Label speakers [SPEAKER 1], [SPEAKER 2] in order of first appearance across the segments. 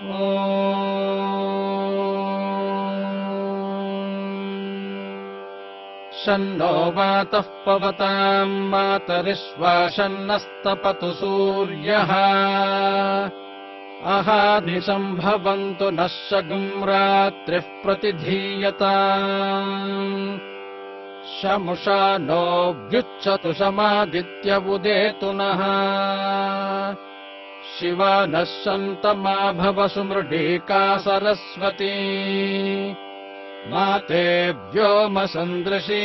[SPEAKER 1] शन्नो वातः पवताम् मातरिश्वासन्नस्तपतु सूर्यः। अहादिसम्भवन्तु नः शगुम् रात्रिः प्रतिधीयता। शमुषा नोऽभ्युच्चतु समादित्यबुदेतु नः शिवा नः सन्तमा भव सुमृढीका सरस्वती। माते व्योमसन्दृशी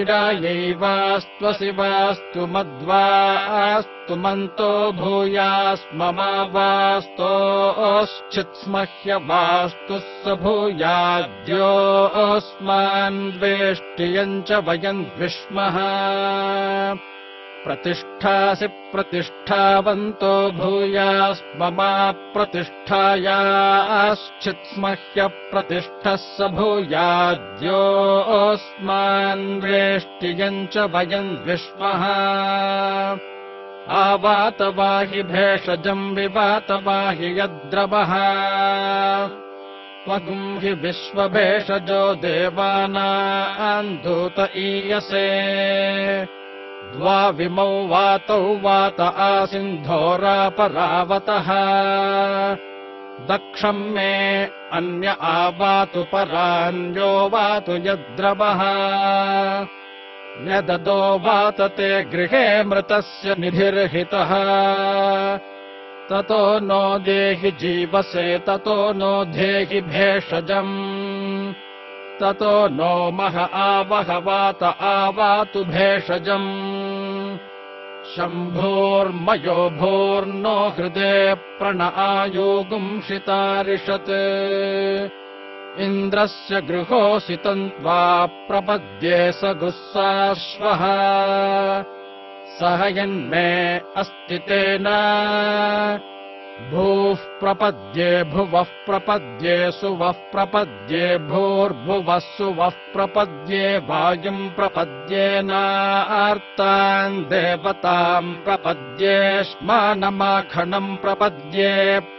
[SPEAKER 1] इडायैवास्त्वसि वास्तु मद्वास्तु मन्तो भूयास्ममावास्तोश्चित्स्मह्य वास्तु स भूयाद्योऽस्मान्द्वेष्टियम् च वयम् विष्मः प्रतिष्ठासि प्रतिष्ठावन्तो भूयास्ममा प्रतिष्ठायाश्चित्स्मह्य प्रतिष्ठः स भूयाद्योऽस्मान्वेष्टियम् च वयम् विष्मः आवातवाहि भेषजम् विवातवाहि यद्रवः त्वगुम् हि विश्वभेषजो देवानान्दूत ईयसे द्वाविमौ वातौ वात आसिन्धोरापरावतः। दक्षम् मे अन्य आवातु परान्यो वातु यद्रवः। यददो वात ते गृहे मृतस्य निधिर्हितः। ततो नो देहि जीवसे ततो नो देहि भेषजम् ततो नो मह आवह वात आवातु भेषजम्। शम्भोर्मयो भोर्नो हृदे प्रण आयोगुंसितारिषत् इन्द्रस्य गृहोऽसितम् त्वा प्रपद्ये स गुस्साश्वः। सह यन्मे अस्ति तेन। भूः प्रपद्ये भुवः प्रपद्ये सुवः प्रपद्ये भूर्भुवः सुवः प्रपद्ये वायुम् प्रपद्येनार्तान् देवताम् प्रपद्ये श्मानमाखणम् प्रपद्ये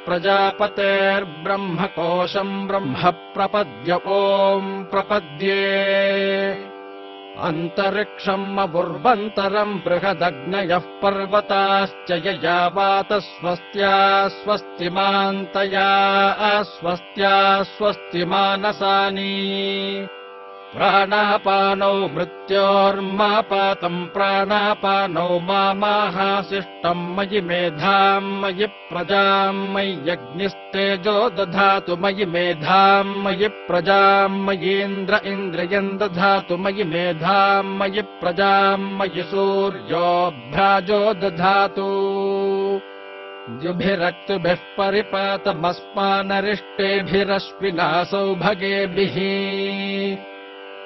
[SPEAKER 1] प्रजापतेर्ब्रह्मकोशम् ब्रह्म प्रपद्य ओम् प्रपद्ये अन्तरिक्षम् अवुर्वन्तरम् बृहदग्नयः पर्वताश्च यया वात स्वस्त्या स्वस्तिमान्तया स्वस्त्या स्वस्तिमानसानि प्राणापानौ मृत्योर्मापातम् प्राणापानौ मामाहासिष्टम् मयि मेधाम् मयि प्रजाम् मय्यग्निस्तेजो दधातु मयि मेधाम् मयि प्रजाम् मयीन्द्र इन्द्रियम् दधातु मयि मेधाम् मयि प्रजाम् मयि सूर्योऽभ्राजो दधातु। द्युभिरक्तुभिः परिपातमस्मानरिष्टेभिरश्विना सौभगेभिः।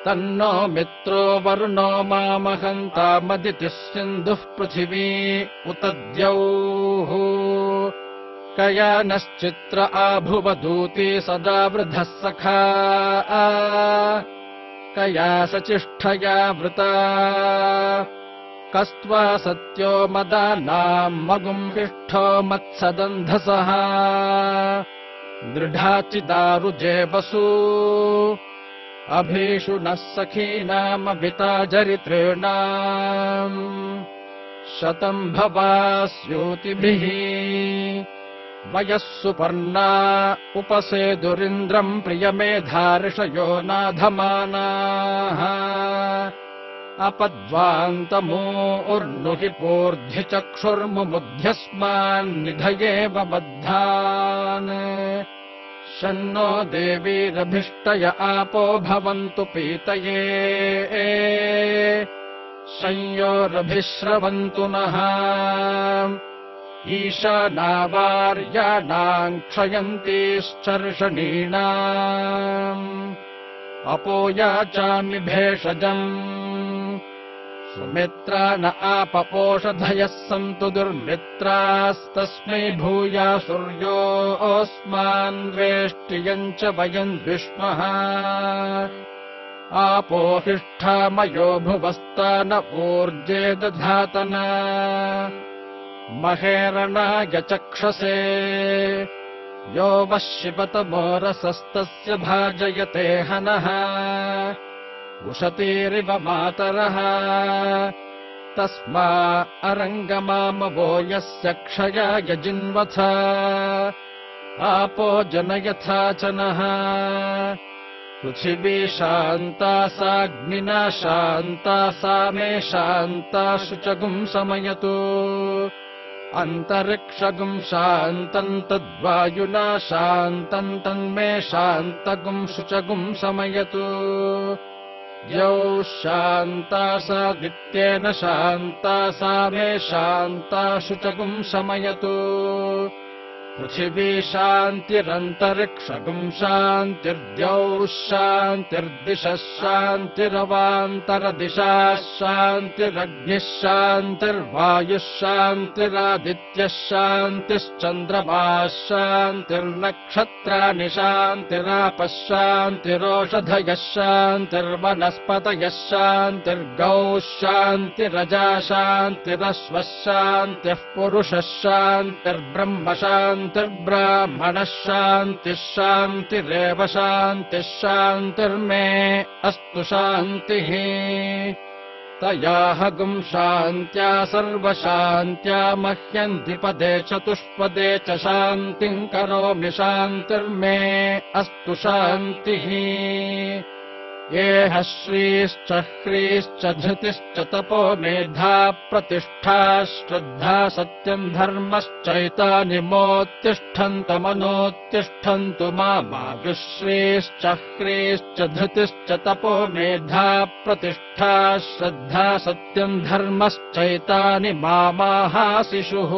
[SPEAKER 1] तन्नो मित्रो वरुणो मामहन्तामदितिः सिन्धुः पृथिवी उत द्यौः कया नश्चित्र सदा वृधः सखा। कया सचिष्ठया वृता। कस्त्वा सत्यो मदानाम् मगुम्पिष्ठो मत्सदन्धसः। दृढाचिदारुजे वसु अभीषु नः सखीनामभिता जरितॄणाम् शतम् भवास्योतिभिः वयः सुपर्णा उपसेदुरिन्द्रम् प्रियमेधार्षयो नाधमानाः। अपद्वान्तमो उर्नुहि पोर्धि चक्षुर्मुमुध्यस्मान्निधयेव बद्धान् शन्नो देवीरभिष्टय आपो भवन्तु पीतये। संयोरभिश्रवन्तु नः। ईशानावार्याणाम् क्षयन्तीश्चर्षणीणाम् अपोयाचामि भेषजम् सुमित्रा न आपपोषधयः सन्तु दुर्मित्रास्तस्मै भूया सूर्योऽस्मान्वेष्टियम् च वयम् विष्मः आपोहिष्ठामयो भुवस्तान ऊर्जे दधातन। महेरणाय चक्षसे यो वः शिवतमोरसस्तस्य भाजयते हनः उशतीरिव मातरः तस्मा अरङ्गमामवो यस्य क्षयाय जिन्वथ आपो जनयथा च नः पृथिवी शान्ता साग्निना शान्ता सा मे शान्ता शुचगुम् समयतु। अन्तरिक्षगुम् शान्तम् तद्वायुना शान्तम् तन्मे शान्तगुम् शुचगुम् समयतु यौ शान्ता सा वित्तेन शान्ता सा मे शान्ता शुचगुम् शमयतु पृथिवी शान्तिरन्तरिक्षगुम् शान्तिर्द्यौः शान्तिर्दिशः शान्तिरवान्तरदिशाः शान्तिरग्निः शान्तिर्वायुः शान्तिरादित्यः शान्तिश्चन्द्रमाः शान्तिर्नक्षत्राणि शान्तिरापः शान्तिरोषधयः शान्तिर्वनस्पतयः शान्तिर्गौः शान्तिरजा शान्तिरश्वः शान्तिः पुरुषः शान्तिर्ब्रह्म शान्तिर्ब्राह्मणः शान्तिः शान्तिरेव शान्तिः शान्तिर्मे अस्तु शान्तिः। तया हगुम् शान्त्या सर्वशान्त्या मह्यन्ति पदे चतुष्पदे च शान्तिम् करोमि शान्तिर्मे अस्तु शान्तिः येह श्रीश्च ह्रीश्च धृतिश्च तपो मेधा प्रतिष्ठा श्रद्धा सत्यम् धर्मश्चैतानि मोत्तिष्ठन्तमनोत्तिष्ठन्तु मामागुश्रीश्च ह्रीश्च धृतिश्च तपो मेधा प्रतिष्ठा श्रद्धा सत्यम् धर्मश्चैतानि मामाहाशिषुः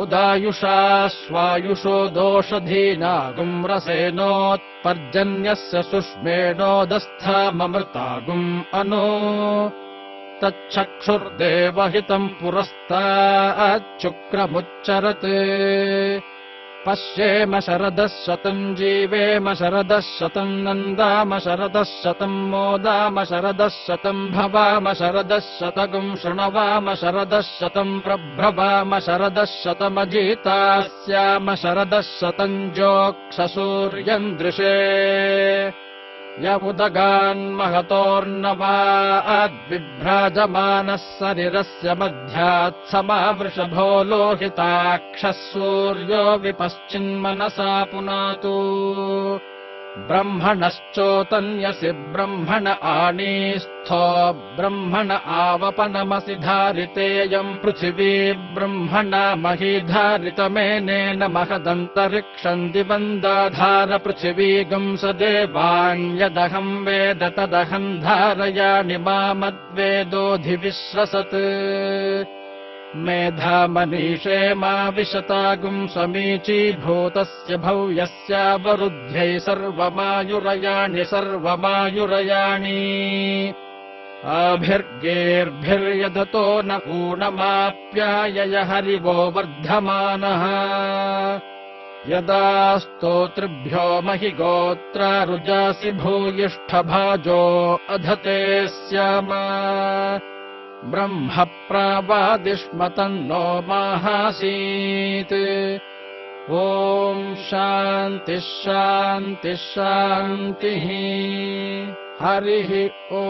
[SPEAKER 1] उदायुषा स्वायुषो दोषधीनागुम् रसेनोत्पर्जन्यस्य सुष्मेणोदस्थाममृतागुम् अनो तच्छक्षुर्देवहितम् पुरस्ताच्छुक्रमुच्चरत् पश्येम शरदः शतम् जीवेम शरदः शतम् नन्दाम शरदः शतम् मोदाम शरदः शतम् भवाम शरदः शतगुम् शृणवाम शरदः शतम् प्रभ्रवाम शरदः शतमजीतास्याम शरदः शतम् जोक्षसूर्यम् दृशे यमुदगान्महतोर्नवाद्विभ्राजमानः शरीरस्य मध्यात् समावृषभो लोहिताक्षः सूर्यो विपश्चिन्मनसा पुनातु ब्रह्मणश्चोतन्यसि ब्रह्मण आनीस्थो ब्रह्मण आवपनमसि धारितेयम् पृथिवी ब्रह्मणा मही धारितमेनेन महदन्तरिक्षम् दिवन्दाधार पृथिवी गुंस देवान्यदहम् वेद तदहम् धारयाणि मामद्वेदोऽधिविश्वसत् मेधा मनीषे मा विशतागुम् समीची भूतस्य भव्यस्यावरुध्यै सर्वमायुरयाणि सर्वमायुरयाणि। आभिर्गेर्भिर्यदतो न ऊनमाप्यायय हरिवो वर्धमानः। यदा स्तोतृभ्यो महि गोत्रा रुजासि भूयिष्ठभाजो अधते स्याम ब्रह्म प्रावादिष्मतन्नो माहासीत्। ॐ शान्तिः शान्तिः शान्तिः। हरिः ओ